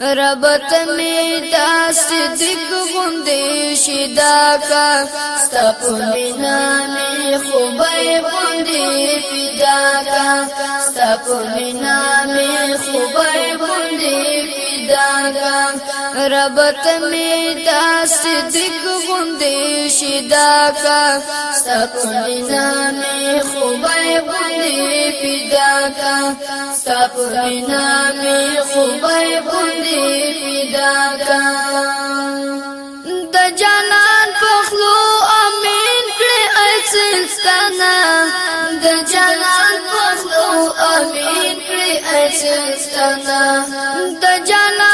ربط می دا صدق غندې شدا کا ستپ مینا می خوبې غندې پیدا کا ستپ مینا می خوبې غندې پیدا کا رب تمی دا صدق غندی شدا کا سپنا می خوبای غندی پیدا کا سپنا می خوبای غندی پیدا کا د جانان پخلو امین کړه اڅلستانا د جانان پخلو امین کړه اڅلستانا د جانان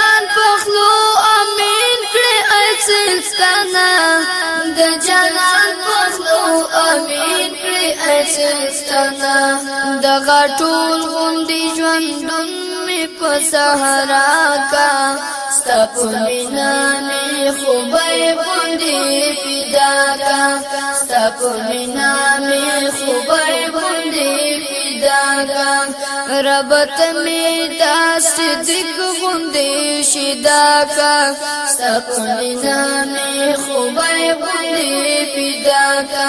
سلطنا د غټول غوندي ژوندون می په صحرا کا ستپ مینا می خوبې غوندي پیدا کا ستپ مینا می خوبې ربت می دا صدق غندې شدا کا سپنا می خوبای غندې پیدا کا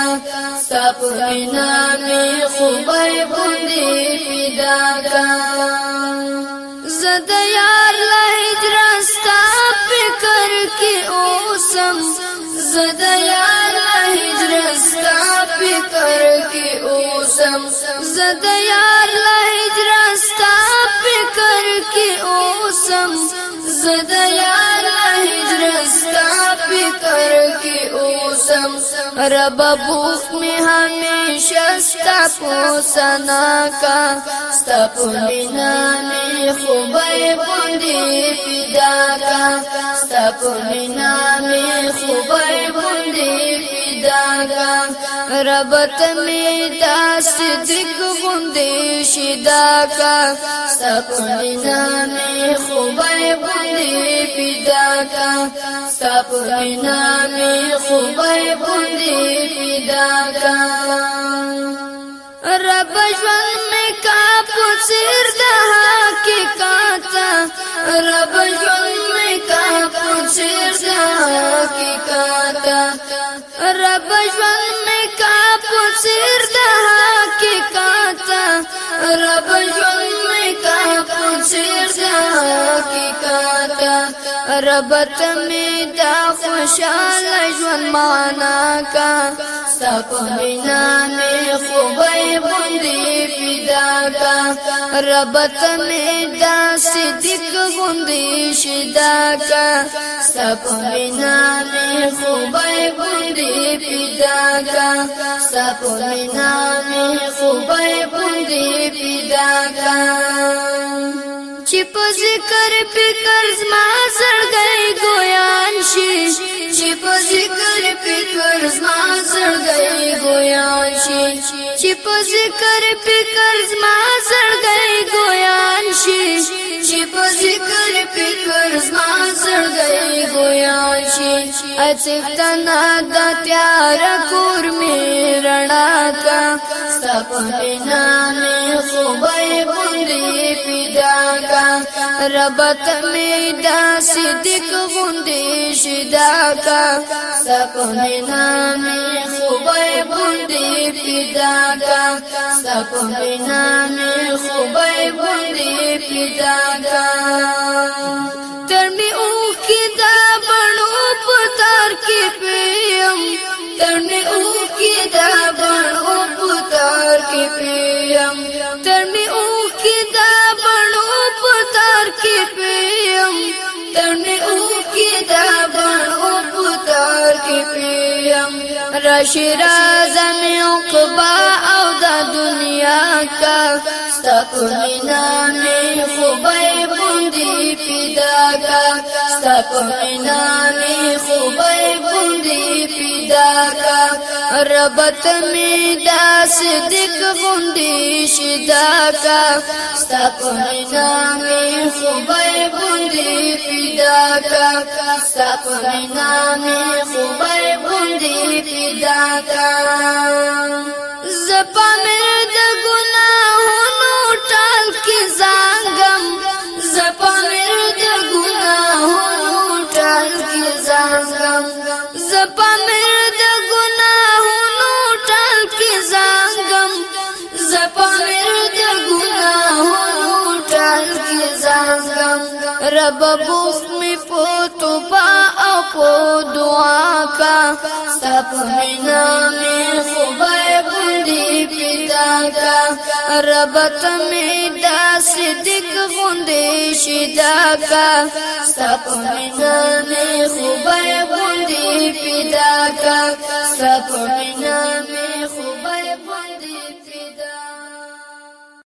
سپنا می خوبای غندې پیدا کا زد یار له هجرستا فکر کې اوسم زد یار له هجرستا فکر کې اوسم زد یار کې اوسم زدا یار هجرستا فکر کې اوسم رب بوخ می همیشه ستا پوسنا کا ستا پمینا می خوبای بوندی پیدا کا ستا پمینا می خوبای ربط می دا صدق غندې شدا کا سپنا می خوبای غندې پیدا کا سپنا می خوبای غندې پیدا کا رب ژوند می کا پوسیر د حقیقت رب ژوند می کا پوسیر د حقیقت رب ژوند رب ژوند مې کا پوڅر دا حقیقت رب ته مې دا خوشاله ژوند معنا کا سپ مینا مې خوبې بندي راکا ربت می دا صدق غندی شدا کا سب مینا می خوبای غندی پیدا کا سب مینا می خوبای غندی پیدا کا چې په ذکر فکر زما سړګي ګویان شي چې په ذکر فکر زما سړګي ګویان جانان چې په ذکر فکر زما سړګي ګویان شي چې په ذکر فکر زما سړګي ګویان شي اڅفتنا د پیار کور می رڼا کا سپنا نه خوبه غوندې پیدا کا ربت می دا صدق غوندې شدا کا سپه می نامې خوبې غوندې پیدا کا سپه می نامې خوبې غوندې پیدا کا شیراز می عقبا کا ستا په مینا مې خوبای بوندې پیدا کا ستا په مینا مې خوبای بوندې پیدا کا ربت مې داس دک بوندې شدا کا ستا په مینا مې خوبای بوندې پیدا کا ستا په مینا مې خوبای بوندې پیدا کا زپا مې رب بوس می پوتو با او پو دعا کا سب مینا می خوبای بندی پیدا کا رب تمی دا صدق غندی شدا کا سب مینا می خوبای بندی پیدا کا سب مینا می